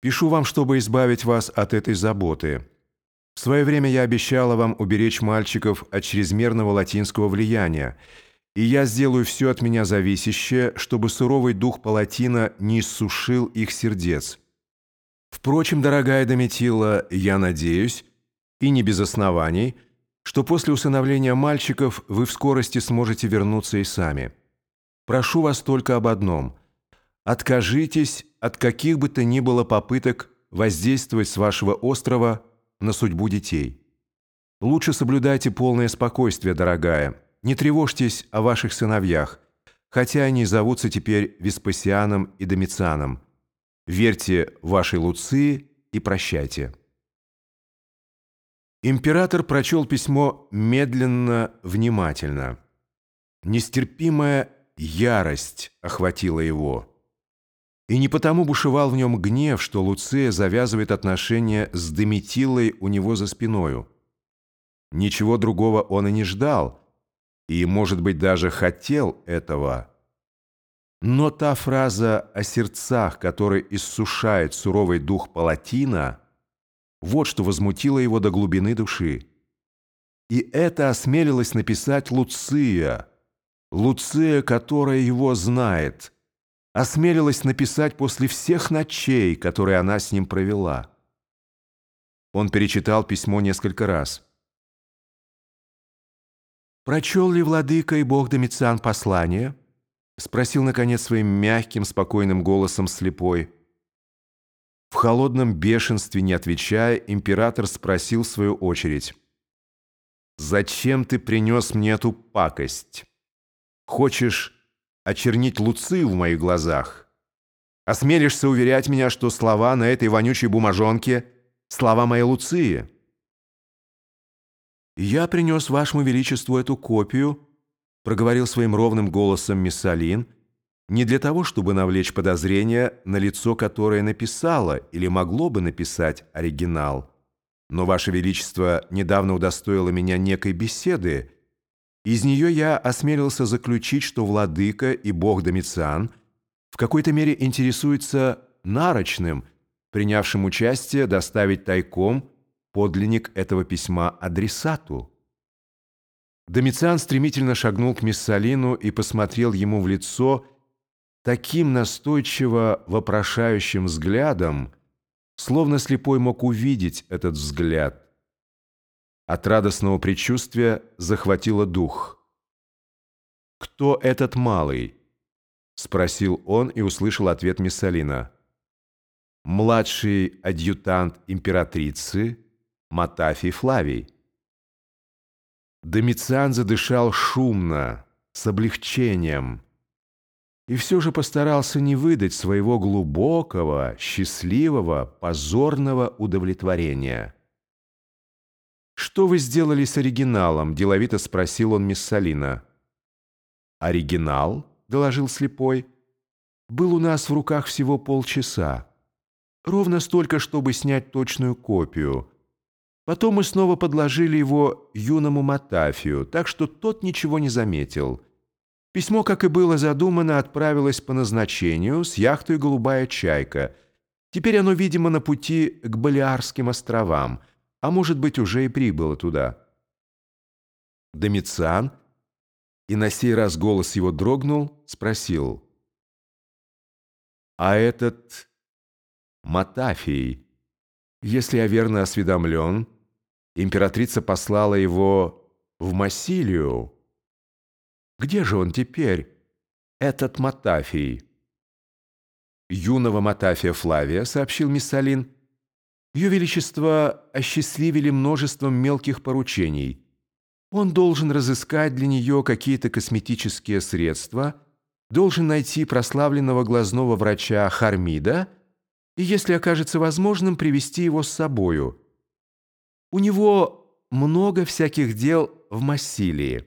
Пишу вам, чтобы избавить вас от этой заботы. В свое время я обещала вам уберечь мальчиков от чрезмерного латинского влияния, и я сделаю все от меня зависящее, чтобы суровый дух палатина не иссушил их сердец. Впрочем, дорогая Дометила, я надеюсь, и не без оснований, что после усыновления мальчиков вы в скорости сможете вернуться и сами. Прошу вас только об одном – Откажитесь от каких бы то ни было попыток воздействовать с вашего острова на судьбу детей. Лучше соблюдайте полное спокойствие, дорогая. Не тревожьтесь о ваших сыновьях, хотя они зовутся теперь Веспасианом и Домицианом. Верьте вашей Луции и прощайте. Император прочел письмо медленно, внимательно. Нестерпимая ярость охватила его. И не потому бушевал в нем гнев, что Луция завязывает отношения с Дометилой у него за спиною. Ничего другого он и не ждал, и, может быть, даже хотел этого. Но та фраза о сердцах, которая иссушает суровый дух палатина, вот что возмутило его до глубины души. И это осмелилась написать Луция, Луция, которая его знает – осмелилась написать после всех ночей, которые она с ним провела. Он перечитал письмо несколько раз. «Прочел ли владыка и бог Домициан послание?» — спросил, наконец, своим мягким, спокойным голосом слепой. В холодном бешенстве, не отвечая, император спросил в свою очередь. «Зачем ты принес мне эту пакость? Хочешь очернить Луцию в моих глазах? Осмелишься уверять меня, что слова на этой вонючей бумажонке — слова моей Луции?» «Я принес вашему величеству эту копию», — проговорил своим ровным голосом Миссалин, «не для того, чтобы навлечь подозрения на лицо, которое написало или могло бы написать оригинал. Но ваше величество недавно удостоило меня некой беседы, из нее я осмелился заключить, что владыка и бог Домициан в какой-то мере интересуется нарочным, принявшим участие доставить тайком подлинник этого письма адресату. Домициан стремительно шагнул к Миссалину и посмотрел ему в лицо таким настойчиво вопрошающим взглядом, словно слепой мог увидеть этот взгляд – от радостного предчувствия захватило дух. «Кто этот малый?» — спросил он и услышал ответ Миссалина. «Младший адъютант императрицы Матафий Флавий». Домициан задышал шумно, с облегчением, и все же постарался не выдать своего глубокого, счастливого, позорного удовлетворения. «Что вы сделали с оригиналом?» – деловито спросил он Миссалина. «Оригинал?» – доложил слепой. «Был у нас в руках всего полчаса. Ровно столько, чтобы снять точную копию. Потом мы снова подложили его юному Матафию, так что тот ничего не заметил. Письмо, как и было задумано, отправилось по назначению с яхтой «Голубая чайка». Теперь оно, видимо, на пути к Балиарским островам – а может быть, уже и прибыло туда. Домициан, и на сей раз голос его дрогнул, спросил. «А этот Матафий, если я верно осведомлен, императрица послала его в Массилию. Где же он теперь, этот Матафий?» «Юного Матафия Флавия», — сообщил Миссалин, — ее Величество осчастливили множеством мелких поручений. Он должен разыскать для нее какие-то косметические средства, должен найти прославленного глазного врача Хармида и, если окажется возможным, привести его с собою. У него много всяких дел в Массилии.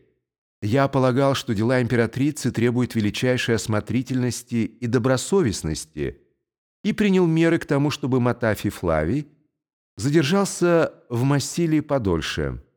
Я полагал, что дела императрицы требуют величайшей осмотрительности и добросовестности, и принял меры к тому, чтобы Матафи Флавий задержался в Массилии подольше –